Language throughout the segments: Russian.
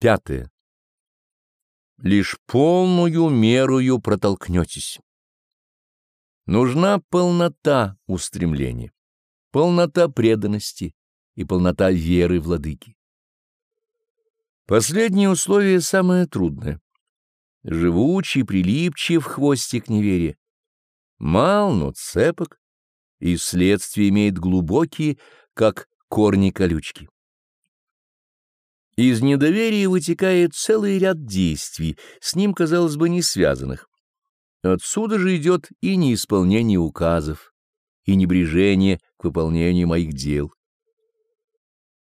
Пятое. Лишь полную мерою протолкнетесь. Нужна полнота устремления, полнота преданности и полнота веры владыки. Последнее условие самое трудное. Живучий, прилипчив хвостик неверия. Мал, но цепок, и следствие имеет глубокие, как корни колючки. Из недоверия вытекает целый ряд действий, с ним, казалось бы, не связанных. Отсюда же идет и неисполнение указов, и небрежение к выполнению моих дел.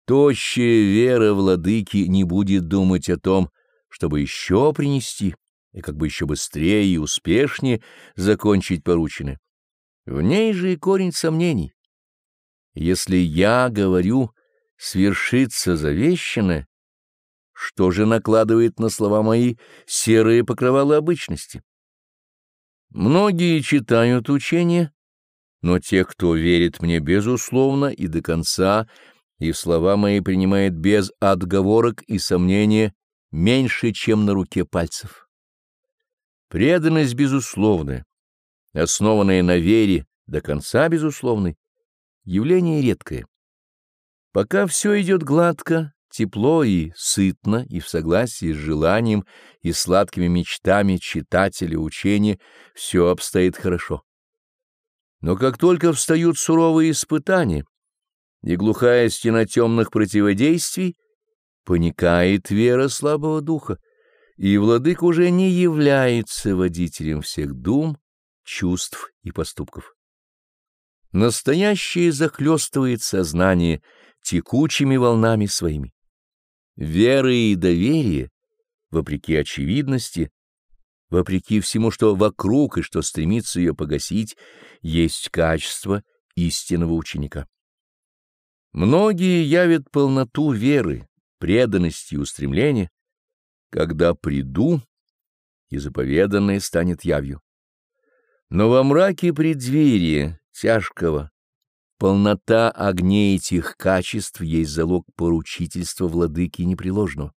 Тощая вера владыки не будет думать о том, чтобы еще принести, и как бы еще быстрее и успешнее закончить порученное. В ней же и корень сомнений. Если я говорю «свершится завещанное», что же накладывает на слова мои серые покрывала обычности? Многие читают учения, но те, кто верит мне безусловно и до конца, и слова мои принимает без отговорок и сомнения меньше, чем на руке пальцев. Преданность безусловная, основанная на вере до конца безусловной, явление редкое. Пока все идет гладко, тепло и сытно, и в согласии с желанием и сладкими мечтами читателя учения, все обстоит хорошо. Но как только встают суровые испытания и глухая стена темных противодействий, паникает вера слабого духа, и владык уже не является водителем всех дум, чувств и поступков. Настоящее захлестывает сознание текучими волнами своими. Вера и доверие, вопреки очевидности, вопреки всему, что вокруг и что стремится ее погасить, есть качество истинного ученика. Многие явят полноту веры, преданности и устремления, когда приду, и заповеданное станет явью. Но во мраке преддверия тяжкого Полнота огней этих качеств есть залог поручительства владыки непреложного.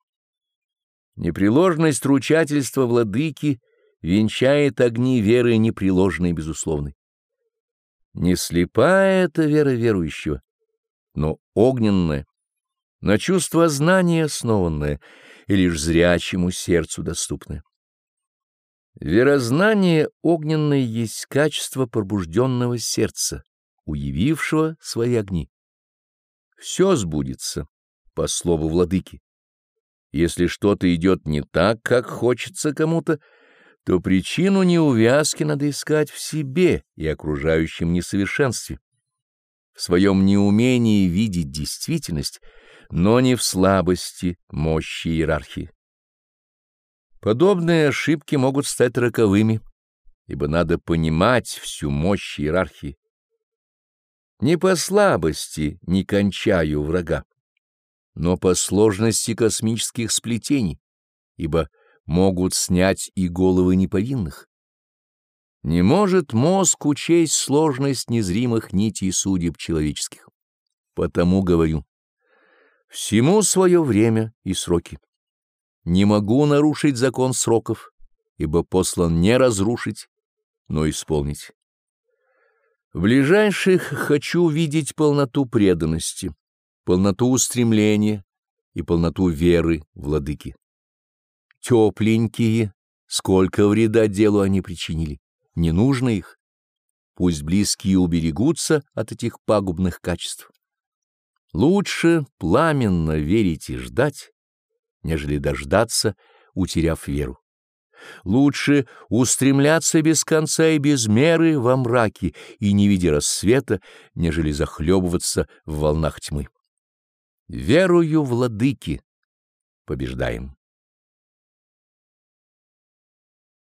Непреложность ручательства владыки венчает огни веры непреложной безусловной. Не слепая это вера верующего, но огненная, на чувство знания основанное и лишь зрячему сердцу доступное. Верознание огненное есть качество пробужденного сердца, уявившего свои огни. Все сбудется, по слову владыки. Если что-то идет не так, как хочется кому-то, то причину неувязки надо искать в себе и окружающем несовершенстве, в своем неумении видеть действительность, но не в слабости мощи иерархии. Подобные ошибки могут стать роковыми, ибо надо понимать всю мощь иерархии. Не по слабости не кончаю врага, но по сложности космических сплетений, ибо могут снять и головы неповинных. Не может мозг учесть сложность незримых нитей судеб человеческих. Потому говорю, всему свое время и сроки. Не могу нарушить закон сроков, ибо послан не разрушить, но исполнить. В ближайших хочу видеть полноту преданности, полноту устремления и полноту веры владыки. Тепленькие, сколько вреда делу они причинили, не нужно их. Пусть близкие уберегутся от этих пагубных качеств. Лучше пламенно верить и ждать, нежели дождаться, утеряв веру. Лучше устремляться без конца и без меры во мраке и не видя рассвета, нежели захлебываться в волнах тьмы. Верую, владыки, побеждаем.